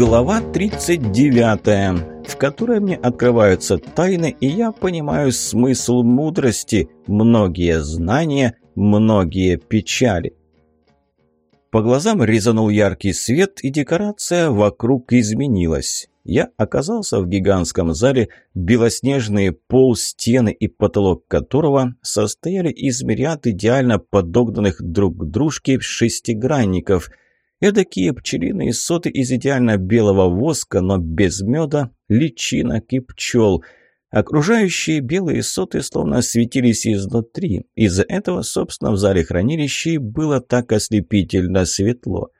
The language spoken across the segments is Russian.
Глава 39, в которой мне открываются тайны, и я понимаю смысл мудрости, многие знания, многие печали. По глазам резанул яркий свет, и декорация вокруг изменилась. Я оказался в гигантском зале, белоснежные пол, стены и потолок которого состояли из мириад идеально подогнанных друг к дружке шестигранников. Эдакие пчелиные соты из идеально белого воска, но без меда, личинок и пчел – Окружающие белые соты словно светились изнутри. Из-за этого, собственно, в зале хранилищей было так ослепительно светло.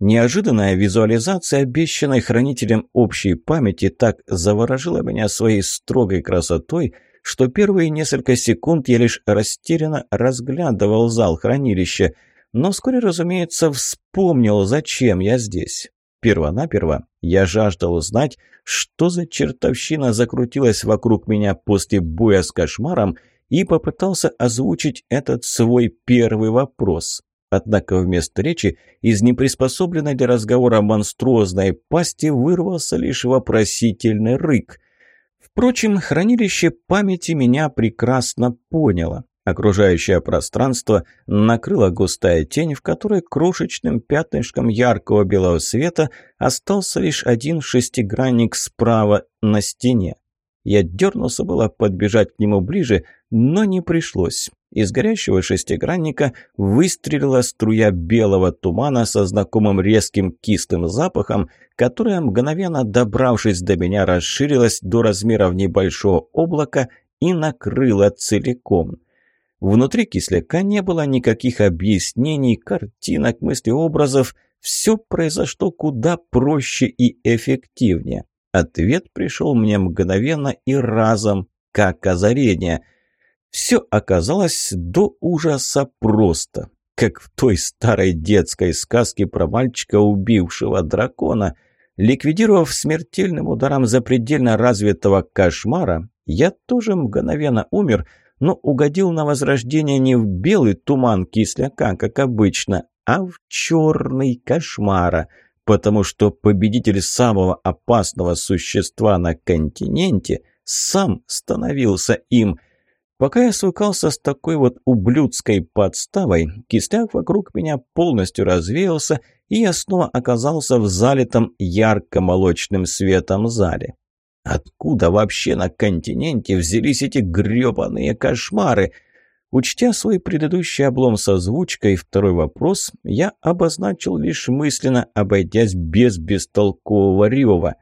Неожиданная визуализация, обещанной хранителем общей памяти, так заворожила меня своей строгой красотой, что первые несколько секунд я лишь растерянно разглядывал зал хранилища, но вскоре, разумеется, вспомнил, зачем я здесь. Первонаперво я жаждал узнать, что за чертовщина закрутилась вокруг меня после боя с кошмаром, и попытался озвучить этот свой первый вопрос. Однако вместо речи из неприспособленной для разговора монструозной пасти вырвался лишь вопросительный рык. Впрочем, хранилище памяти меня прекрасно поняло. Окружающее пространство накрыла густая тень, в которой крошечным пятнышком яркого белого света остался лишь один шестигранник справа на стене. Я дернулся было подбежать к нему ближе, но не пришлось. Из горящего шестигранника выстрелила струя белого тумана со знакомым резким кислым запахом, которая, мгновенно добравшись до меня, расширилась до размеров небольшого облака и накрыла целиком. Внутри кисляка не было никаких объяснений, картинок, мыслеобразов. Все произошло куда проще и эффективнее. Ответ пришел мне мгновенно и разом, как озарение. Все оказалось до ужаса просто, как в той старой детской сказке про мальчика, убившего дракона. Ликвидировав смертельным ударом запредельно развитого кошмара, я тоже мгновенно умер – но угодил на возрождение не в белый туман кисляка, как обычно, а в черный кошмара, потому что победитель самого опасного существа на континенте сам становился им. Пока я свыкался с такой вот ублюдской подставой, кисляк вокруг меня полностью развеялся, и я снова оказался в залитом ярко-молочным светом зале. Откуда вообще на континенте взялись эти грёбаные кошмары? Учтя свой предыдущий облом с озвучкой, второй вопрос я обозначил лишь мысленно, обойдясь без бестолкового рёва.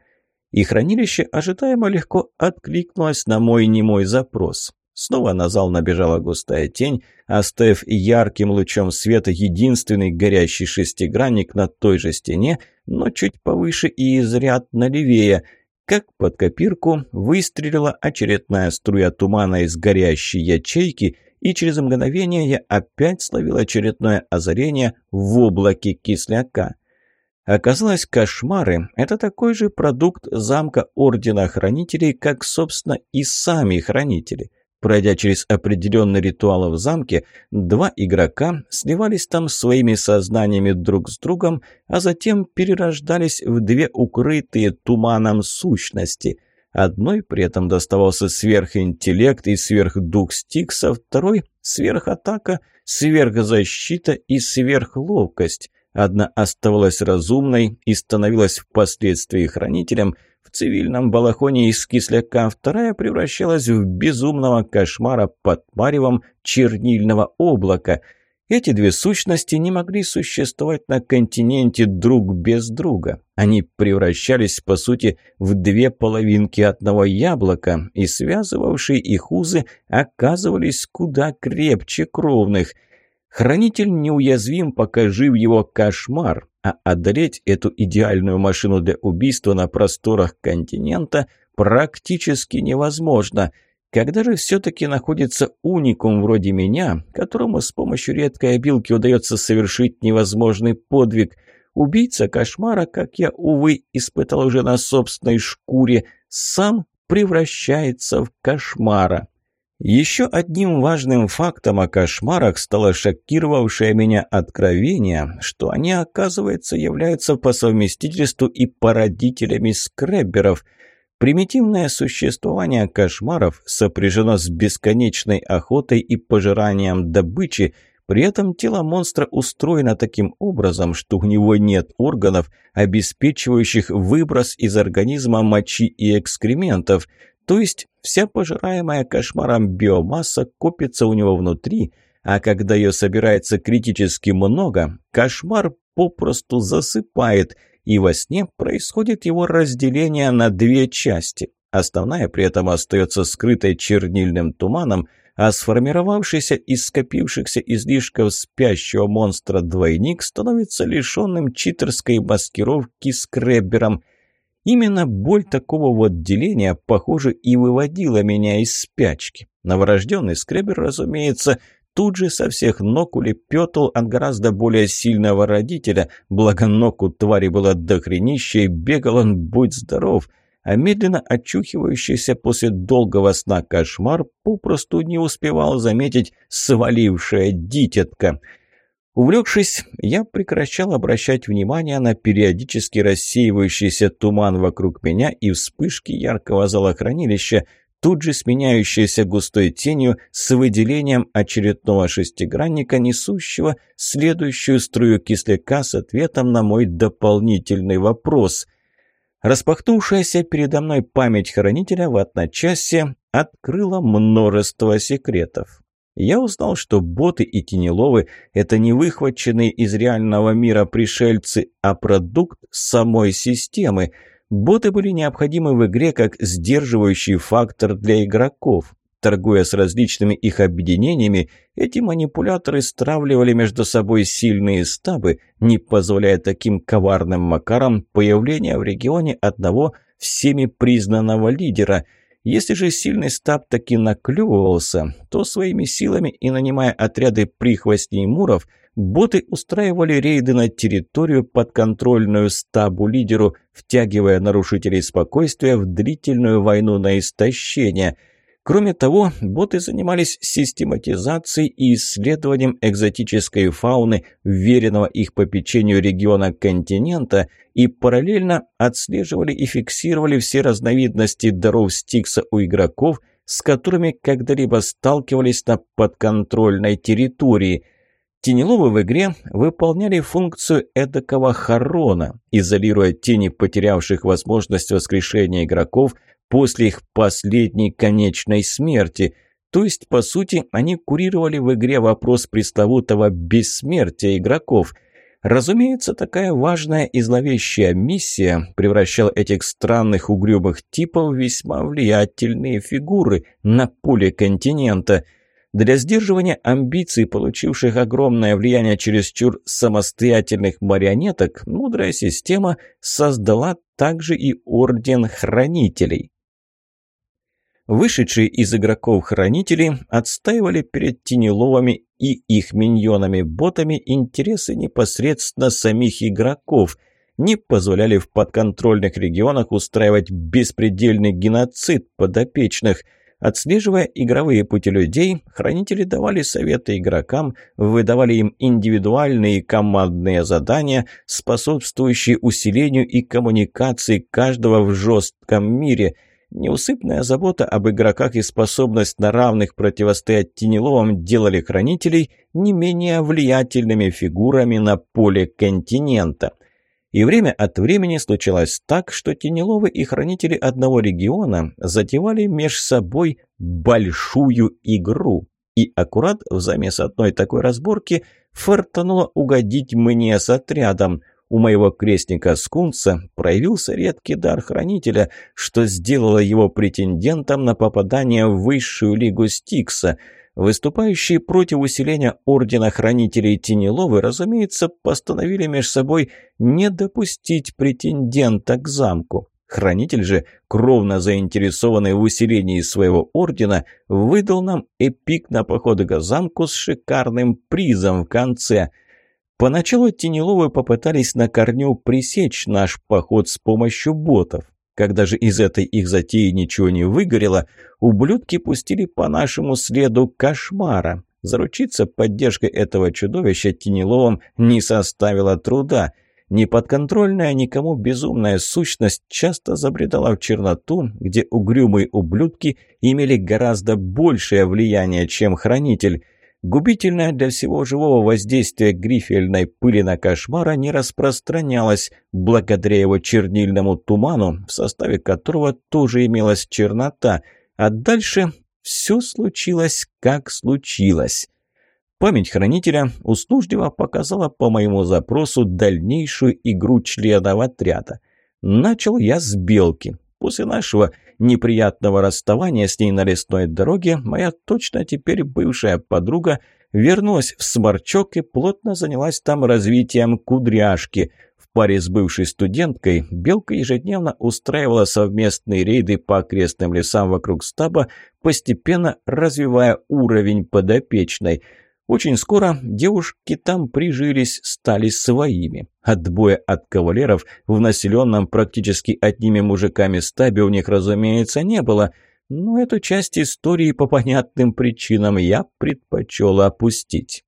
И хранилище ожидаемо легко откликнулось на мой немой запрос. Снова на зал набежала густая тень, оставив ярким лучом света единственный горящий шестигранник на той же стене, но чуть повыше и изрядно левее – как под копирку выстрелила очередная струя тумана из горящей ячейки, и через мгновение я опять словил очередное озарение в облаке кисляка. Оказалось, кошмары – это такой же продукт замка Ордена Хранителей, как, собственно, и сами Хранители – Пройдя через определенный ритуал в замке, два игрока сливались там своими сознаниями друг с другом, а затем перерождались в две укрытые туманом сущности. Одной при этом доставался сверхинтеллект и сверхдух Стикса, второй – сверхатака, сверхзащита и сверхловкость. Одна оставалась разумной и становилась впоследствии хранителем – в цивильном балахоне из кисляка, вторая превращалась в безумного кошмара под маревом чернильного облака. Эти две сущности не могли существовать на континенте друг без друга. Они превращались, по сути, в две половинки одного яблока, и связывавшие их узы оказывались куда крепче кровных – Хранитель неуязвим, пока жив его кошмар, а одолеть эту идеальную машину для убийства на просторах континента практически невозможно. Когда же все-таки находится уникум вроде меня, которому с помощью редкой обилки удается совершить невозможный подвиг, убийца кошмара, как я, увы, испытал уже на собственной шкуре, сам превращается в кошмара. Еще одним важным фактом о кошмарах стало шокировавшее меня откровение, что они, оказывается, являются по совместительству и породителями скребберов. Примитивное существование кошмаров сопряжено с бесконечной охотой и пожиранием добычи, при этом тело монстра устроено таким образом, что у него нет органов, обеспечивающих выброс из организма мочи и экскрементов – то есть вся пожираемая кошмаром биомасса копится у него внутри, а когда ее собирается критически много, кошмар попросту засыпает, и во сне происходит его разделение на две части. Основная при этом остается скрытой чернильным туманом, а сформировавшийся из скопившихся излишков спящего монстра двойник становится лишенным читерской маскировки скреббером – Именно боль такого вот деления, похоже, и выводила меня из спячки. Новорожденный скребер, разумеется, тут же со всех ног улепетал от гораздо более сильного родителя, благо ног у твари было дохренище, и бегал он, будь здоров, а медленно очухивающийся после долгого сна кошмар попросту не успевал заметить свалившая дитятка — Увлекшись, я прекращал обращать внимание на периодически рассеивающийся туман вокруг меня и вспышки яркого зала хранилища, тут же сменяющиеся густой тенью с выделением очередного шестигранника, несущего следующую струю кисляка с ответом на мой дополнительный вопрос. Распахнувшаяся передо мной память хранителя в одночасье открыла множество секретов. Я узнал, что боты и тенеловы – это не выхваченные из реального мира пришельцы, а продукт самой системы. Боты были необходимы в игре как сдерживающий фактор для игроков. Торгуя с различными их объединениями, эти манипуляторы стравливали между собой сильные стабы, не позволяя таким коварным макарам появления в регионе одного всеми признанного лидера – если же сильный стаб таки наклювывался, то своими силами и нанимая отряды прихвостней муров, боты устраивали рейды на территорию, подконтрольную стабу-лидеру, втягивая нарушителей спокойствия в длительную войну на истощение – Кроме того, боты занимались систематизацией и исследованием экзотической фауны, веренного их попечению региона континента, и параллельно отслеживали и фиксировали все разновидности даров Стикса у игроков, с которыми когда-либо сталкивались на подконтрольной территории – Тенеловы в игре выполняли функцию эдакого хорона, изолируя тени потерявших возможность воскрешения игроков после их последней конечной смерти. То есть, по сути, они курировали в игре вопрос пресловутого бессмертия игроков. Разумеется, такая важная и зловещая миссия превращала этих странных угрюмых типов в весьма влиятельные фигуры на поле континента – для сдерживания амбиций, получивших огромное влияние чересчур самостоятельных марионеток, мудрая система создала также и Орден Хранителей. Вышедшие из игроков хранители отстаивали перед Тенеловыми и их миньонами-ботами интересы непосредственно самих игроков, не позволяли в подконтрольных регионах устраивать беспредельный геноцид подопечных – Отслеживая игровые пути людей, хранители давали советы игрокам, выдавали им индивидуальные командные задания, способствующие усилению и коммуникации каждого в жестком мире – Неусыпная забота об игроках и способность на равных противостоять Тенеловым делали хранителей не менее влиятельными фигурами на поле континента. И время от времени случалось так, что Тенеловы и хранители одного региона затевали меж собой большую игру. И аккурат в замес одной такой разборки фартануло угодить мне с отрядом – у моего крестника Скунса проявился редкий дар хранителя, что сделало его претендентом на попадание в высшую лигу Стикса. Выступающие против усиления Ордена Хранителей Тенеловы, разумеется, постановили между собой не допустить претендента к замку. Хранитель же, кровно заинтересованный в усилении своего ордена, выдал нам эпик на походы к замку с шикарным призом в конце – Поначалу Тенеловы попытались на корню пресечь наш поход с помощью ботов. Когда же из этой их затеи ничего не выгорело, ублюдки пустили по нашему следу кошмара. Заручиться поддержкой этого чудовища Тенеловым не составило труда. Неподконтрольная никому безумная сущность часто забредала в черноту, где угрюмые ублюдки имели гораздо большее влияние, чем хранитель. Губительное для всего живого воздействие грифельной пыли на кошмара не распространялось благодаря его чернильному туману, в составе которого тоже имелась чернота, а дальше все случилось, как случилось. Память хранителя услужливо показала по моему запросу дальнейшую игру членов отряда. Начал я с белки. После нашего неприятного расставания с ней на лесной дороге моя точно теперь бывшая подруга вернулась в Сморчок и плотно занялась там развитием кудряшки. В паре с бывшей студенткой Белка ежедневно устраивала совместные рейды по окрестным лесам вокруг стаба, постепенно развивая уровень подопечной – очень скоро девушки там прижились, стали своими. Отбоя от кавалеров в населенном практически одними мужиками стабе у них, разумеется, не было, но эту часть истории по понятным причинам я предпочел опустить.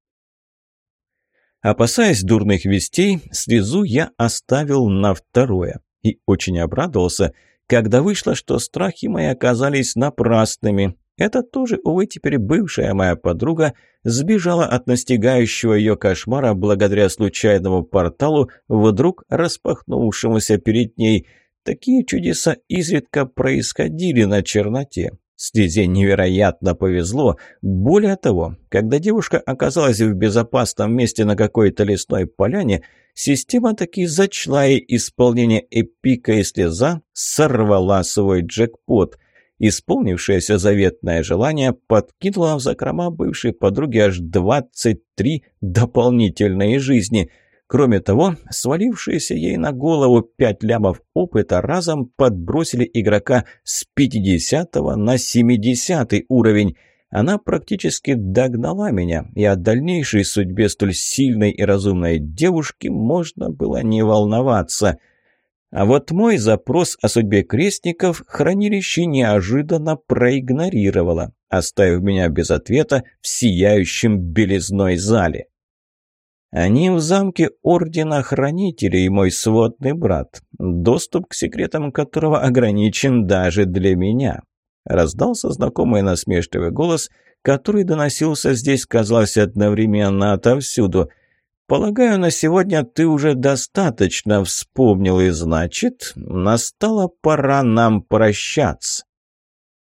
Опасаясь дурных вестей, слезу я оставил на второе и очень обрадовался, когда вышло, что страхи мои оказались напрасными. Это тоже, увы, теперь бывшая моя подруга сбежала от настигающего ее кошмара благодаря случайному порталу, вдруг распахнувшемуся перед ней. Такие чудеса изредка происходили на черноте. Стезе невероятно повезло. Более того, когда девушка оказалась в безопасном месте на какой-то лесной поляне, система таки зачла ей исполнение эпика и слеза сорвала свой джекпот. Исполнившееся заветное желание подкинуло в закрома бывшей подруги аж 23 дополнительные жизни. Кроме того, свалившиеся ей на голову пять лямов опыта разом подбросили игрока с 50 на 70 уровень. Она практически догнала меня, и о дальнейшей судьбе столь сильной и разумной девушки можно было не волноваться – а вот мой запрос о судьбе крестников хранилище неожиданно проигнорировало, оставив меня без ответа в сияющем белизной зале. Они в замке Ордена Хранителей, мой сводный брат, доступ к секретам которого ограничен даже для меня. Раздался знакомый насмешливый голос, который доносился здесь, казалось, одновременно отовсюду – Полагаю, на сегодня ты уже достаточно вспомнил, и значит, настала пора нам прощаться.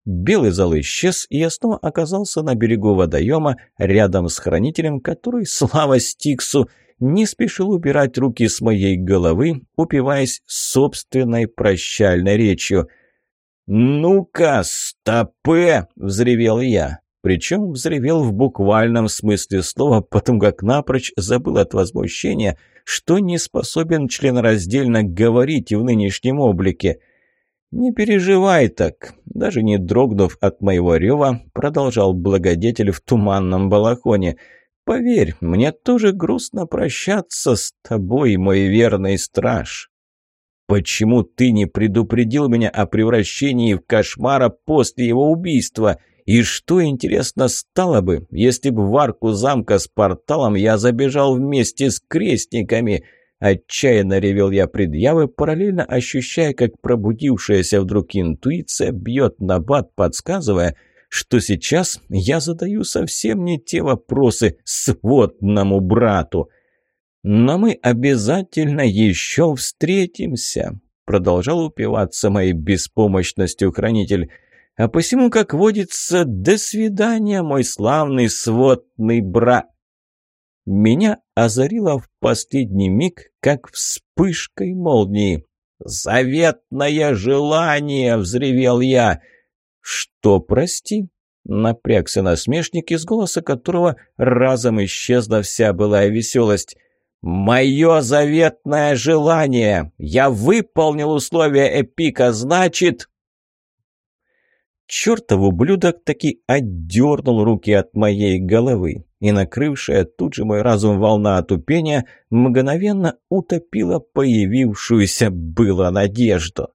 Белый зал исчез, и я снова оказался на берегу водоема, рядом с хранителем, который, слава Стиксу, не спешил убирать руки с моей головы, упиваясь собственной прощальной речью. «Ну-ка, стопе!» — взревел я. Причем взревел в буквальном смысле слова, потому как напрочь забыл от возмущения, что не способен членораздельно говорить в нынешнем облике. «Не переживай так», даже не дрогнув от моего рева, продолжал благодетель в туманном балахоне. «Поверь, мне тоже грустно прощаться с тобой, мой верный страж». «Почему ты не предупредил меня о превращении в кошмара после его убийства?» И что, интересно, стало бы, если бы в арку замка с порталом я забежал вместе с крестниками? Отчаянно ревел я предъявы, параллельно ощущая, как пробудившаяся вдруг интуиция бьет на бат, подсказывая, что сейчас я задаю совсем не те вопросы сводному брату. «Но мы обязательно еще встретимся», — продолжал упиваться моей беспомощностью хранитель. А посему, как водится, до свидания, мой славный сводный брат. Меня озарило в последний миг, как вспышкой молнии. «Заветное желание!» — взревел я. «Что, прости?» — напрягся насмешник, из голоса которого разом исчезла вся былая веселость. «Мое заветное желание! Я выполнил условия Эпика, значит...» Чертов ублюдок таки отдернул руки от моей головы, и накрывшая тут же мой разум волна отупения мгновенно утопила появившуюся было надежду.